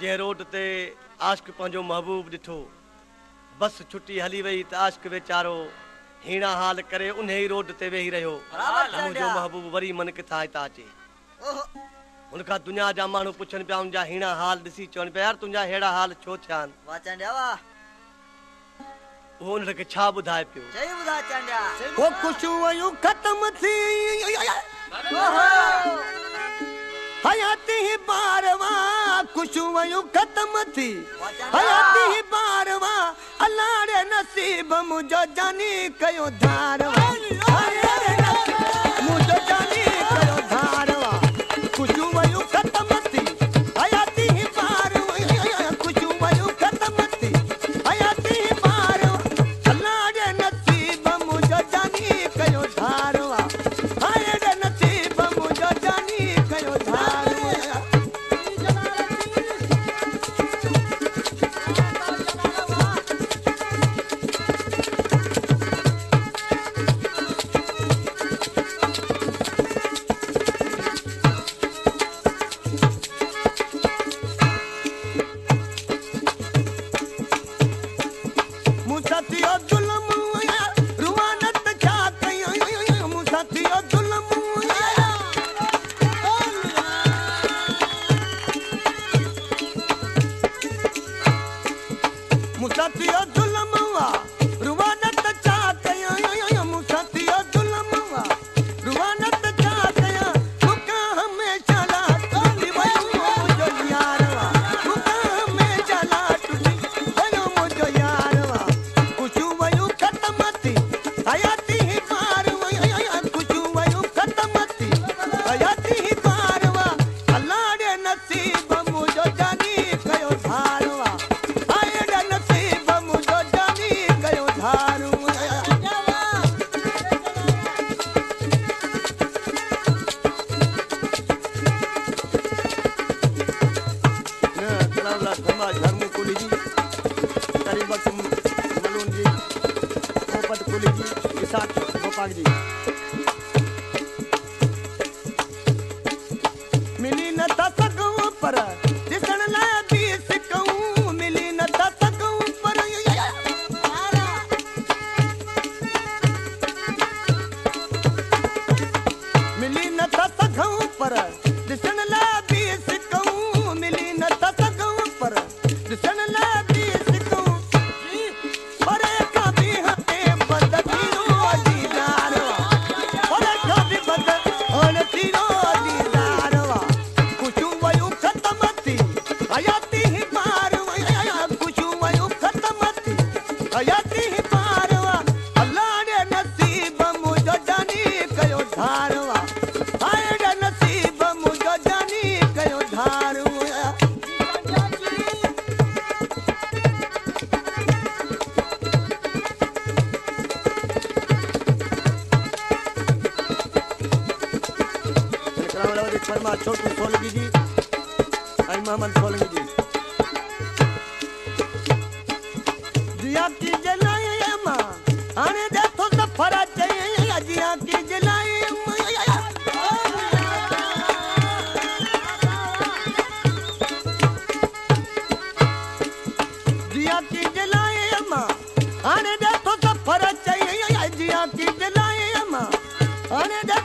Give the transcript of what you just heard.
जंहिं रोड ते आशिक पंहिंजो महबूब ॾिठो। बस छुटी हली वई त आशिक वीचारो हीणा हाल करे उन ई रोड ते वेही रहियो। मुंहिंजो महबूब वरी मन किथां हितां अचे। हुनखां दुनिया जा माण्हू पुछनि पिया हुनजा हीणा हाल ॾिसी चवनि पिया यार तुंहिंजा अहिड़ा हाल छो थिया आहिनि? उहो हुनखे छा ॿुधाए पियो? सही ॿुधा चांडिया। वो खुशबू खत्म थी हयाती ही बारवा खुशबू खत्म थी। हयाती ही बारवा रे नसीब मुझो जानी The. पोपट कोली जी विशाख गोपाल जी। फरमा छोटू सोलगी जी ऐं मोहम्मद सोलगी जी जिया की जलाए माँ हाणे माँ जग